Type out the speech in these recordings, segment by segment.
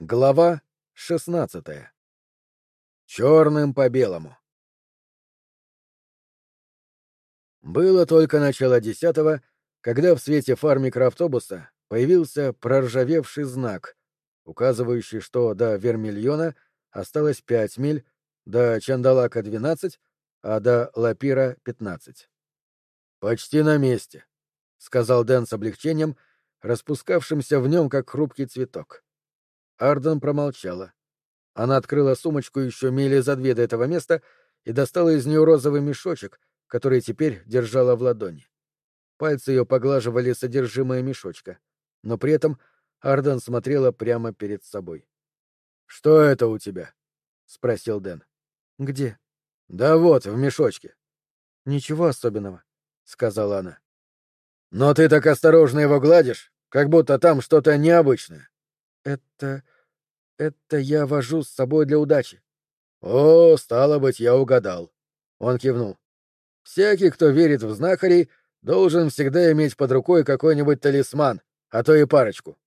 Глава шестнадцатая. Черным по белому. Было только начало десятого, когда в свете фар микроавтобуса появился проржавевший знак, указывающий, что до Вермильона осталось пять миль, до Чандалака — двенадцать, а до Лапира — пятнадцать. «Почти на месте», — сказал Дэн с облегчением, распускавшимся в нем, как хрупкий цветок. Арден промолчала. Она открыла сумочку еще мили за две до этого места и достала из нее розовый мешочек, который теперь держала в ладони. Пальцы ее поглаживали содержимое мешочка, но при этом Арден смотрела прямо перед собой. «Что это у тебя?» — спросил Дэн. «Где?» «Да вот, в мешочке». «Ничего особенного», — сказала она. «Но ты так осторожно его гладишь, как будто там что-то необычное». «Это... это я вожу с собой для удачи». «О, стало быть, я угадал». Он кивнул. «Всякий, кто верит в знахарей, должен всегда иметь под рукой какой-нибудь талисман, а то и парочку».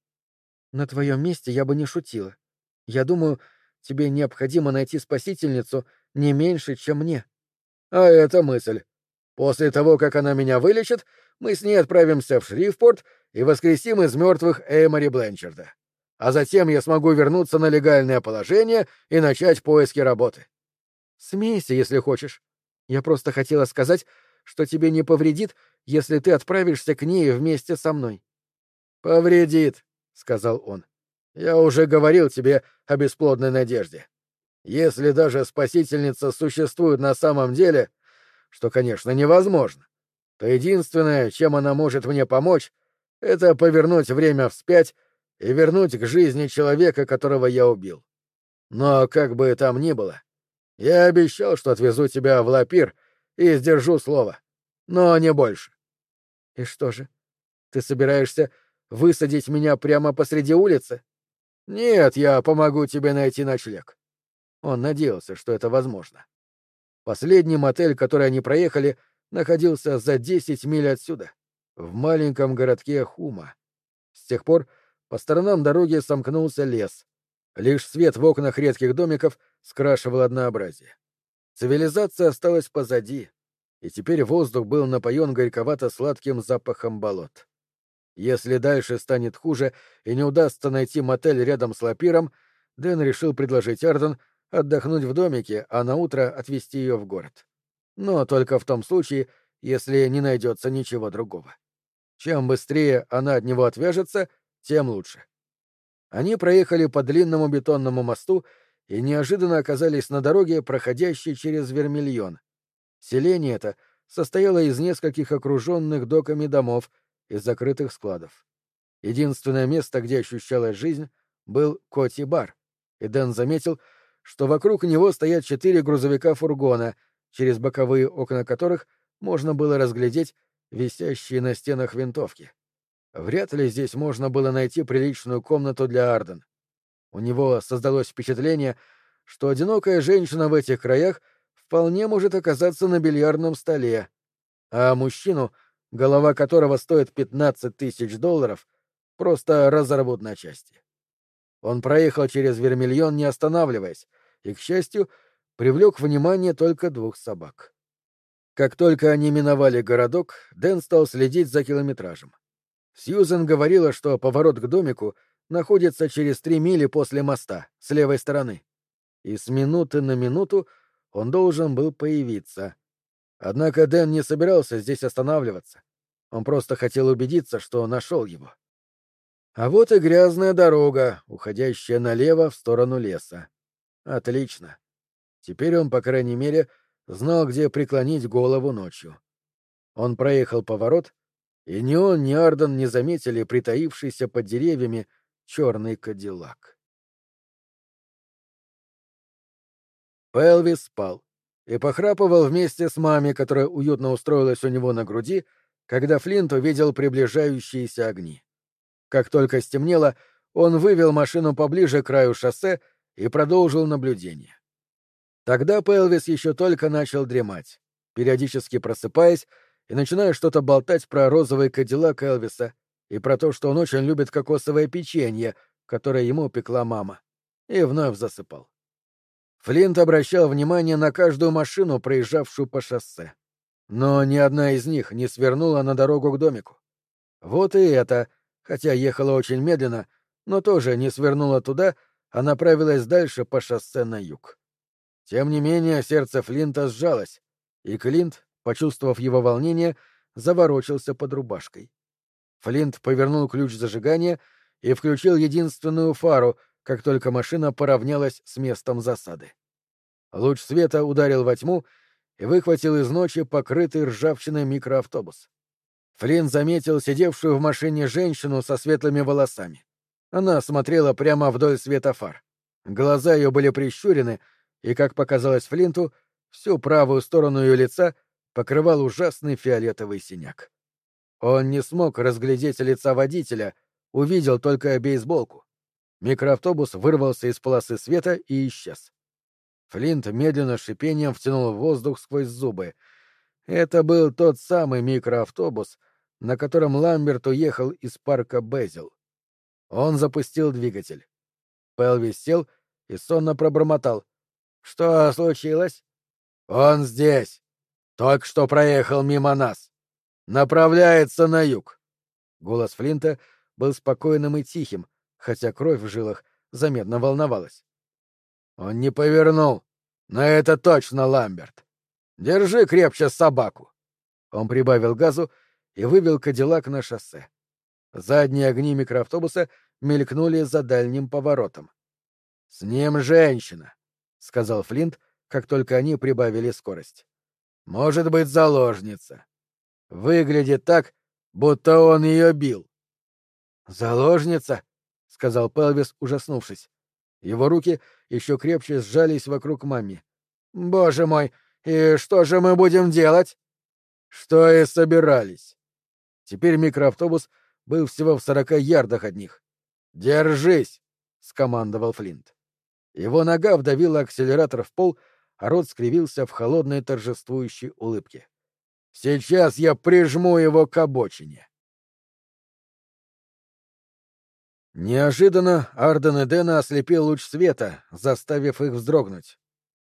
«На твоем месте я бы не шутила. Я думаю, тебе необходимо найти спасительницу не меньше, чем мне». «А это мысль. После того, как она меня вылечит, мы с ней отправимся в Шрифпорт и воскресим из мертвых Эймори Бленчарда а затем я смогу вернуться на легальное положение и начать поиски работы. Смейся, если хочешь. Я просто хотела сказать, что тебе не повредит, если ты отправишься к ней вместе со мной. Повредит, сказал он. Я уже говорил тебе о бесплодной надежде. Если даже спасительница существует на самом деле, что, конечно, невозможно, то единственное, чем она может мне помочь, это повернуть время вспять и вернуть к жизни человека, которого я убил. Но как бы там ни было, я обещал, что отвезу тебя в Лапир и сдержу слово. Но не больше. И что же? Ты собираешься высадить меня прямо посреди улицы? Нет, я помогу тебе найти ночлег. Он надеялся, что это возможно. Последний мотель, который они проехали, находился за десять миль отсюда, в маленьком городке Хума. С тех пор по сторонам дороги сомкнулся лес. Лишь свет в окнах редких домиков скрашивал однообразие. Цивилизация осталась позади, и теперь воздух был напоен горьковато-сладким запахом болот. Если дальше станет хуже и не удастся найти мотель рядом с Лапиром, Дэн решил предложить Арден отдохнуть в домике, а на утро отвезти ее в город. Но только в том случае, если не найдется ничего другого. Чем быстрее она от него отвяжется, тем лучше. Они проехали по длинному бетонному мосту и неожиданно оказались на дороге, проходящей через Вермильон. Селение это состояло из нескольких окруженных доками домов и закрытых складов. Единственное место, где ощущалась жизнь, был Коти-бар, и Дэн заметил, что вокруг него стоят четыре грузовика-фургона, через боковые окна которых можно было разглядеть висящие на стенах винтовки. Вряд ли здесь можно было найти приличную комнату для Арден. У него создалось впечатление, что одинокая женщина в этих краях вполне может оказаться на бильярдном столе, а мужчину, голова которого стоит 15 тысяч долларов, просто разорвут на части. Он проехал через Вермильон, не останавливаясь, и, к счастью, привлек внимание только двух собак. Как только они миновали городок, Дэн стал следить за километражем. Сьюзен говорила, что поворот к домику находится через три мили после моста, с левой стороны. И с минуты на минуту он должен был появиться. Однако Дэн не собирался здесь останавливаться. Он просто хотел убедиться, что нашел его. А вот и грязная дорога, уходящая налево в сторону леса. Отлично. Теперь он, по крайней мере, знал, где преклонить голову ночью. Он проехал поворот и ни он, ни Арден не заметили притаившийся под деревьями черный кадиллак. Пелвис спал и похрапывал вместе с мамой, которая уютно устроилась у него на груди, когда Флинт увидел приближающиеся огни. Как только стемнело, он вывел машину поближе к краю шоссе и продолжил наблюдение. Тогда Пелвис еще только начал дремать, периодически просыпаясь и начинаю что-то болтать про розовый кадиллак Элвиса и про то, что он очень любит кокосовое печенье, которое ему пекла мама, и вновь засыпал. Флинт обращал внимание на каждую машину, проезжавшую по шоссе. Но ни одна из них не свернула на дорогу к домику. Вот и это, хотя ехала очень медленно, но тоже не свернула туда, а направилась дальше по шоссе на юг. Тем не менее, сердце Флинта сжалось, и Клинт, почувствовав его волнение, заворочился под рубашкой. Флинт повернул ключ зажигания и включил единственную фару, как только машина поравнялась с местом засады. Луч света ударил во тьму и выхватил из ночи покрытый ржавчиной микроавтобус. Флинт заметил сидевшую в машине женщину со светлыми волосами. Она смотрела прямо вдоль света фар. Глаза ее были прищурены, и, как показалось Флинту, всю правую сторону ее лица покрывал ужасный фиолетовый синяк. Он не смог разглядеть лица водителя, увидел только бейсболку. Микроавтобус вырвался из полосы света и исчез. Флинт медленно шипением втянул воздух сквозь зубы. Это был тот самый микроавтобус, на котором Ламберт уехал из парка Безил. Он запустил двигатель. Пелвис сел и сонно пробормотал. — Что случилось? — Он здесь. Только что проехал мимо нас. Направляется на юг. Голос Флинта был спокойным и тихим, хотя кровь в жилах заметно волновалась. Он не повернул. Но это точно Ламберт. Держи крепче собаку. Он прибавил газу и вывел Кадиллак на шоссе. Задние огни микроавтобуса мелькнули за дальним поворотом. — С ним женщина, — сказал Флинт, как только они прибавили скорость. — Может быть, заложница. Выглядит так, будто он ее бил. — Заложница? — сказал Пелвис, ужаснувшись. Его руки еще крепче сжались вокруг мамми. «Боже мой, и что же мы будем делать?» «Что и собирались». Теперь микроавтобус был всего в сорока ярдах от них. «Держись!» — скомандовал Флинт. Его нога вдавила акселератор в пол, а рот скривился в холодной торжествующей улыбке. «Сейчас я прижму его к обочине!» Неожиданно Арден и Дэна ослепил луч света, заставив их вздрогнуть.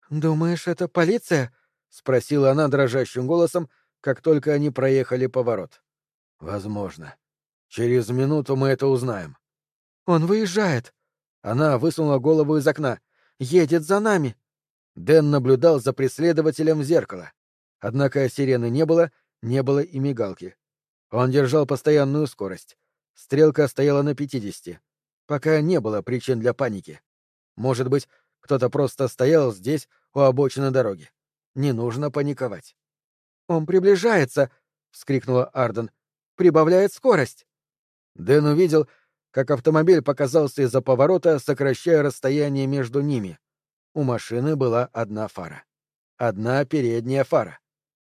«Думаешь, это полиция?» — спросила она дрожащим голосом, как только они проехали поворот. «Возможно. Через минуту мы это узнаем». «Он выезжает». Она высунула голову из окна. «Едет за нами». Дэн наблюдал за преследователем в зеркало. Однако сирены не было, не было и мигалки. Он держал постоянную скорость. Стрелка стояла на 50. Пока не было причин для паники. Может быть, кто-то просто стоял здесь, у обочины дороги. Не нужно паниковать. «Он приближается!» — вскрикнула Арден. «Прибавляет скорость!» Дэн увидел, как автомобиль показался из-за поворота, сокращая расстояние между ними. У машины была одна фара. Одна передняя фара.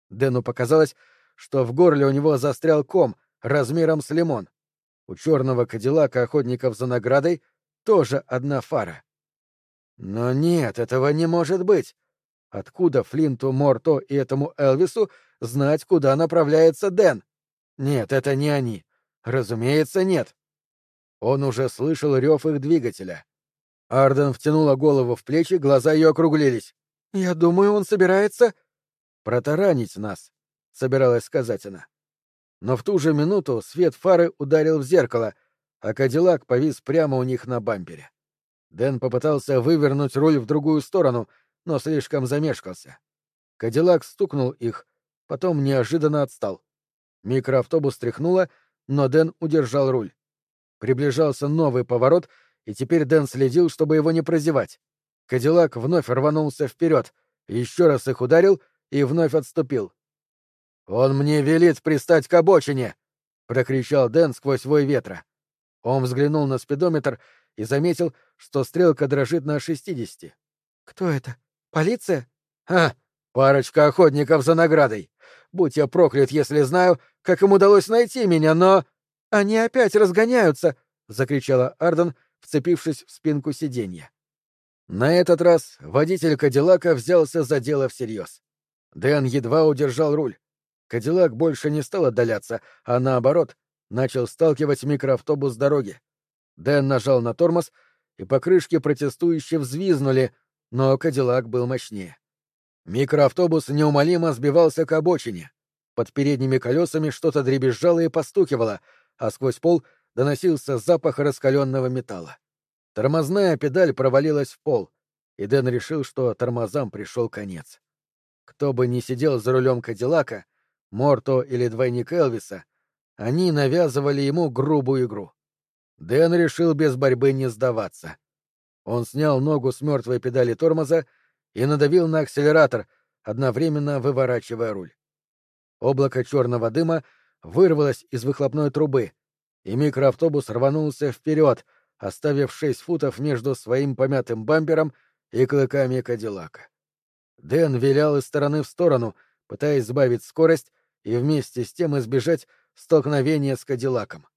Дэну показалось, что в горле у него застрял ком размером с лимон. У черного кадиллака охотников за наградой тоже одна фара. Но нет, этого не может быть. Откуда Флинту, Морто и этому Элвису знать, куда направляется Дэн? Нет, это не они. Разумеется, нет. Он уже слышал рев их двигателя. Арден втянула голову в плечи, глаза ее округлились. «Я думаю, он собирается...» «Протаранить нас», — собиралась сказать она но в ту же минуту свет фары ударил в зеркало, а Кадиллак повис прямо у них на бампере. Дэн попытался вывернуть руль в другую сторону, но слишком замешкался. Кадиллак стукнул их, потом неожиданно отстал. Микроавтобус тряхнуло, но Дэн удержал руль. Приближался новый поворот, и теперь Дэн следил, чтобы его не прозевать. Кадиллак вновь рванулся вперед, еще раз их ударил и вновь отступил. «Он мне велит пристать к обочине!» — прокричал Дэн сквозь вой ветра. Он взглянул на спидометр и заметил, что стрелка дрожит на шестидесяти. «Кто это? Полиция?» «Ха! Парочка охотников за наградой! Будь я проклят, если знаю, как им удалось найти меня, но...» «Они опять разгоняются!» — закричала Арден, вцепившись в спинку сиденья. На этот раз водитель Кадиллака взялся за дело всерьез. Дэн едва удержал руль. Кадиллак больше не стал отдаляться, а наоборот, начал сталкивать микроавтобус с дороги. Дэн нажал на тормоз, и покрышки протестующе взвизнули, но Кадиллак был мощнее. Микроавтобус неумолимо сбивался к обочине. Под передними колесами что-то дребезжало и постукивало, а сквозь пол доносился запах раскаленного металла. Тормозная педаль провалилась в пол, и Дэн решил, что тормозам пришел конец. Кто бы ни сидел за рулем Кадиллака, Морто или двойник Элвиса, они навязывали ему грубую игру. Дэн решил без борьбы не сдаваться. Он снял ногу с мертвой педали тормоза и надавил на акселератор, одновременно выворачивая руль. Облако черного дыма вырвалось из выхлопной трубы, и микроавтобус рванулся вперед, оставив шесть футов между своим помятым бампером и клыками Кадиллака. Дэн вилял из стороны в сторону, пытаясь сбавить скорость и вместе с тем избежать столкновения с Кадиллаком.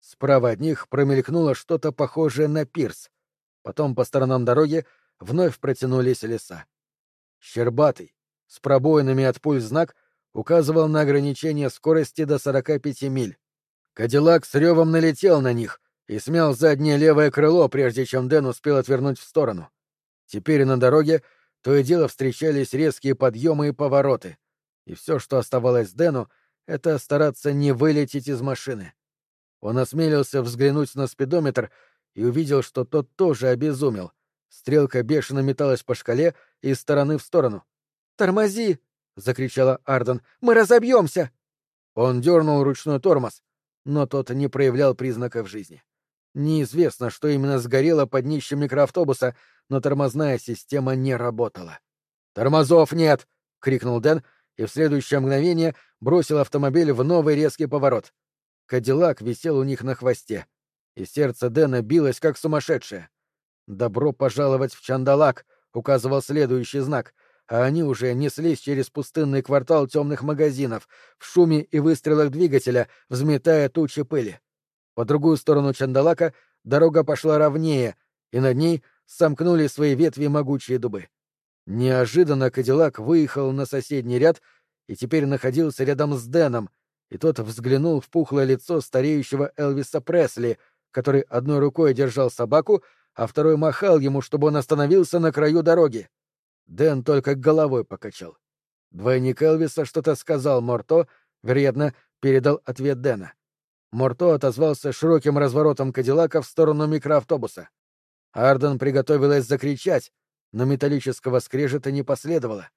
Справа от них промелькнуло что-то похожее на пирс. Потом по сторонам дороги вновь протянулись леса. Щербатый, с пробоинами от пуль знак, указывал на ограничение скорости до 45 миль. Кадиллак с ревом налетел на них и смял заднее левое крыло, прежде чем Дэн успел отвернуть в сторону. Теперь на дороге то и дело встречались резкие подъемы и повороты, и все, что оставалось Дэну, это стараться не вылететь из машины. Он осмелился взглянуть на спидометр и увидел, что тот тоже обезумел. Стрелка бешено металась по шкале из стороны в сторону. «Тормози!» — закричала Арден. «Мы разобьемся!» Он дернул ручной тормоз, но тот не проявлял признаков жизни. Неизвестно, что именно сгорело под днищем микроавтобуса, но тормозная система не работала. «Тормозов нет!» — крикнул Дэн, и в следующее мгновение бросил автомобиль в новый резкий поворот. Кадиллак висел у них на хвосте, и сердце Дэна билось как сумасшедшее. «Добро пожаловать в Чандалак!» — указывал следующий знак, а они уже неслись через пустынный квартал темных магазинов, в шуме и выстрелах двигателя, взметая тучи пыли. По другую сторону Чандалака дорога пошла ровнее, и над ней сомкнули свои ветви могучие дубы. Неожиданно Кадиллак выехал на соседний ряд и теперь находился рядом с Дэном, и тот взглянул в пухлое лицо стареющего Элвиса Пресли, который одной рукой держал собаку, а второй махал ему, чтобы он остановился на краю дороги. Дэн только головой покачал. Двойник Элвиса что-то сказал Морто, вероятно, передал ответ Дэна. Морто отозвался широким разворотом Кадиллака в сторону микроавтобуса. Арден приготовилась закричать, но металлического скрежета не последовало.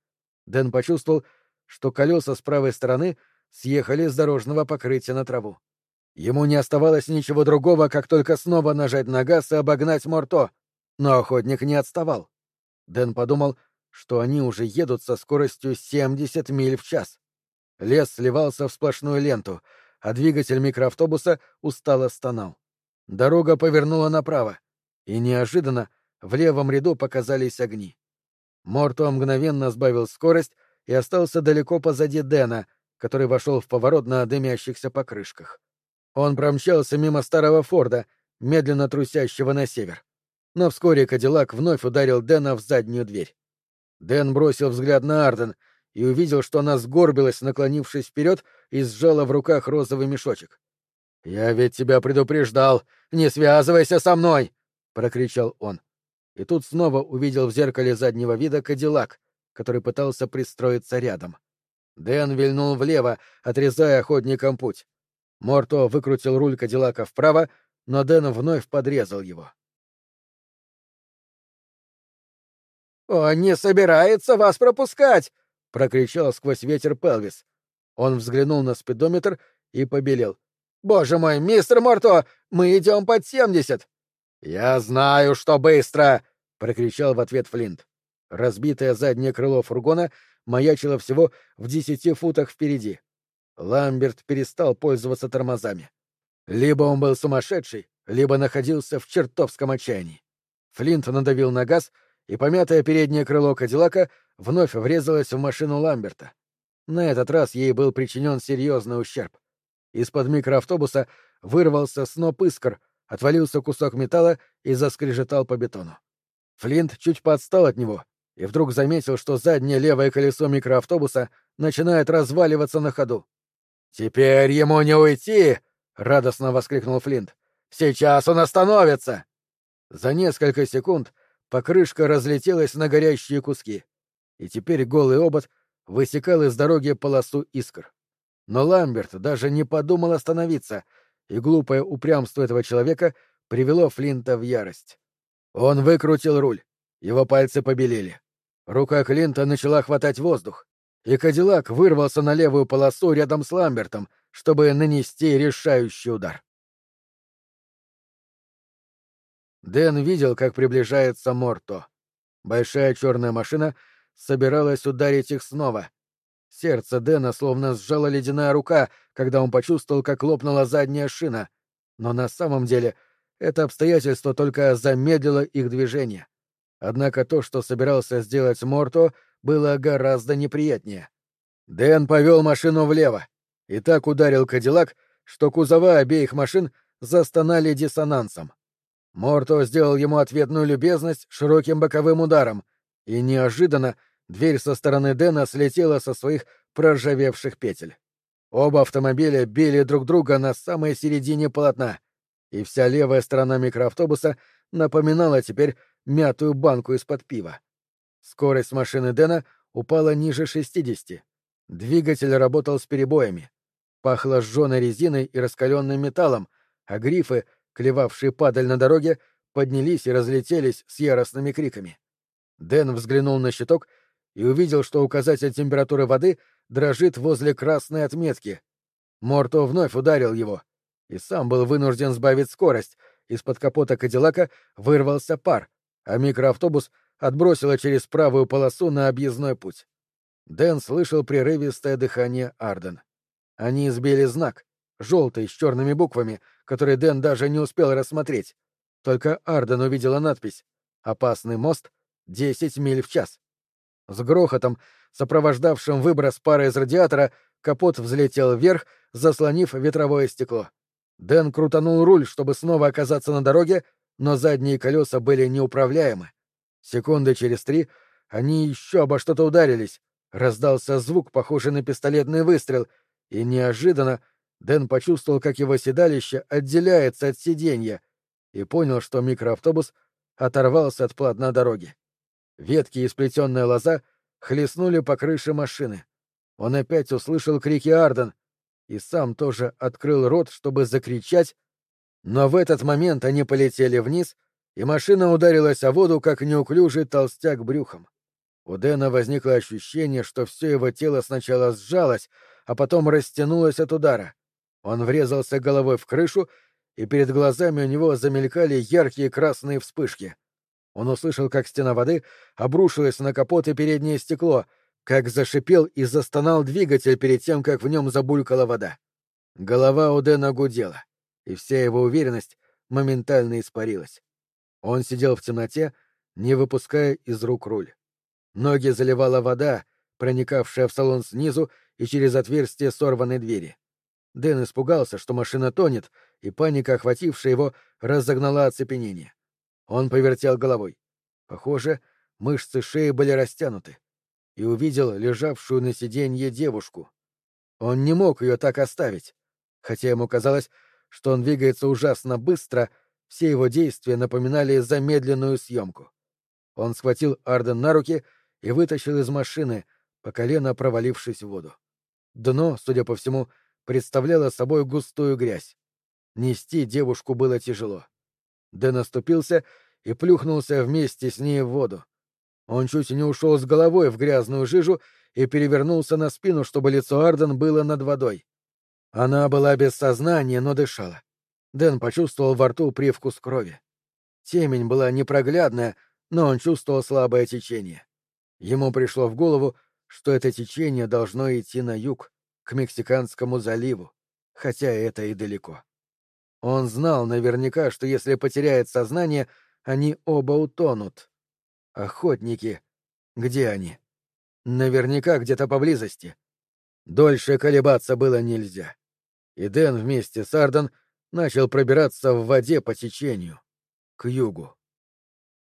Дэн почувствовал, что колеса с правой стороны съехали с дорожного покрытия на траву. Ему не оставалось ничего другого, как только снова нажать на газ и обогнать Морто, но охотник не отставал. Дэн подумал, что они уже едут со скоростью 70 миль в час. Лес сливался в сплошную ленту, а двигатель микроавтобуса устало стонал. Дорога повернула направо и неожиданно в левом ряду показались огни. Морто мгновенно сбавил скорость и остался далеко позади Дэна, который вошел в поворот на дымящихся покрышках. Он промчался мимо старого Форда, медленно трусящего на север. Но вскоре Кадиллак вновь ударил Дэна в заднюю дверь. Дэн бросил взгляд на Арден и увидел, что она сгорбилась, наклонившись вперед, и сжала в руках розовый мешочек. «Я ведь тебя предупреждал! Не связывайся со мной!» прокричал он. И тут снова увидел в зеркале заднего вида Кадиллак, который пытался пристроиться рядом. Дэн вильнул влево, отрезая охотникам путь. Морто выкрутил руль Кадиллака вправо, но Дэн вновь подрезал его. «Он не собирается вас пропускать!» — прокричал сквозь ветер Пелвис. Он взглянул на спидометр и побелел. «Боже мой, мистер Морто, мы идем под семьдесят!» «Я знаю, что быстро!» — прокричал в ответ Флинт. Разбитое заднее крыло фургона маячило всего в десяти футах впереди. Ламберт перестал пользоваться тормозами. Либо он был сумасшедший, либо находился в чертовском отчаянии. Флинт надавил на газ, и помятое переднее крыло Кадиллака вновь врезалось в машину Ламберта. На этот раз ей был причинен серьезный ущерб. Из-под микроавтобуса вырвался сноп искр, отвалился кусок металла и заскрежетал по бетону. Флинт чуть подстал от него и вдруг заметил, что заднее левое колесо микроавтобуса начинает разваливаться на ходу. «Теперь ему не уйти!» — радостно воскликнул Флинт. Сейчас он остановится!» За несколько секунд покрышка разлетелась на горящие куски, и теперь голый обод высекал из дороги полосу искр. Но Ламберт даже не подумал остановиться, и глупое упрямство этого человека привело Флинта в ярость. Он выкрутил руль, его пальцы побелели. Рука Клинта начала хватать воздух, и Кадиллак вырвался на левую полосу рядом с Ламбертом, чтобы нанести решающий удар. Дэн видел, как приближается Морто. Большая черная машина собиралась ударить их снова. Сердце Дэна словно сжала ледяная рука, когда он почувствовал, как лопнула задняя шина. Но на самом деле это обстоятельство только замедлило их движение. Однако то, что собирался сделать Морто, было гораздо неприятнее. Дэн повел машину влево и так ударил Кадиллак, что кузова обеих машин застонали диссонансом. Морто сделал ему ответную любезность широким боковым ударом, и неожиданно дверь со стороны Дэна слетела со своих проржавевших петель. Оба автомобиля били друг друга на самой середине полотна, и вся левая сторона микроавтобуса напоминала теперь мятую банку из-под пива. Скорость машины Дэна упала ниже 60. Двигатель работал с перебоями. Пахло сжженной резиной и раскаленным металлом, а грифы, клевавшие падаль на дороге, поднялись и разлетелись с яростными криками. Дэн взглянул на щиток и увидел, что указатель температуры воды дрожит возле красной отметки. Морто вновь ударил его, и сам был вынужден сбавить скорость. Из-под капота Кадиллака вырвался пар, а микроавтобус отбросило через правую полосу на объездной путь. Дэн слышал прерывистое дыхание Арден. Они сбили знак, желтый, с черными буквами, который Дэн даже не успел рассмотреть. Только Арден увидела надпись «Опасный мост, 10 миль в час». С грохотом, сопровождавшим выброс пара из радиатора, капот взлетел вверх, заслонив ветровое стекло. Дэн крутанул руль, чтобы снова оказаться на дороге, но задние колеса были неуправляемы. Секунды через три они еще обо что-то ударились. Раздался звук, похожий на пистолетный выстрел, и неожиданно Дэн почувствовал, как его седалище отделяется от сиденья, и понял, что микроавтобус оторвался от платной дороги. Ветки и сплетенная лоза хлестнули по крыше машины. Он опять услышал крики Арден и сам тоже открыл рот, чтобы закричать, но в этот момент они полетели вниз, и машина ударилась о воду, как неуклюжий толстяк брюхом. У Дэна возникло ощущение, что все его тело сначала сжалось, а потом растянулось от удара. Он врезался головой в крышу, и перед глазами у него замелькали яркие красные вспышки. Он услышал, как стена воды обрушилась на капот и переднее стекло, как зашипел и застонал двигатель перед тем, как в нем забулькала вода. Голова у Дэна гудела и вся его уверенность моментально испарилась. Он сидел в темноте, не выпуская из рук руль. Ноги заливала вода, проникавшая в салон снизу и через отверстие сорванной двери. Дэн испугался, что машина тонет, и паника, охватившая его, разогнала оцепенение. Он повертел головой. Похоже, мышцы шеи были растянуты. И увидел лежавшую на сиденье девушку. Он не мог ее так оставить, хотя ему казалось, что он двигается ужасно быстро, все его действия напоминали замедленную съемку. Он схватил Арден на руки и вытащил из машины, по колено провалившись в воду. Дно, судя по всему, представляло собой густую грязь. Нести девушку было тяжело. Дэн наступился и плюхнулся вместе с ней в воду. Он чуть не ушел с головой в грязную жижу и перевернулся на спину, чтобы лицо Арден было над водой. Она была без сознания, но дышала. Дэн почувствовал во рту привкус крови. Темень была непроглядная, но он чувствовал слабое течение. Ему пришло в голову, что это течение должно идти на юг, к Мексиканскому заливу, хотя это и далеко. Он знал наверняка, что если потеряет сознание, они оба утонут. Охотники. Где они? Наверняка где-то поблизости. Дольше колебаться было нельзя. И Дэн вместе с Арден начал пробираться в воде по течению, к югу.